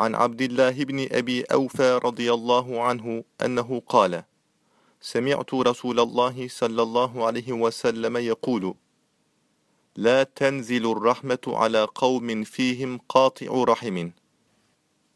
عن عبد الله بن أبي أوفى رضي الله عنه أنه قال سمعت رسول الله صلى الله عليه وسلم يقول لا تنزل الرحمة على قوم فيهم قاطع رحم.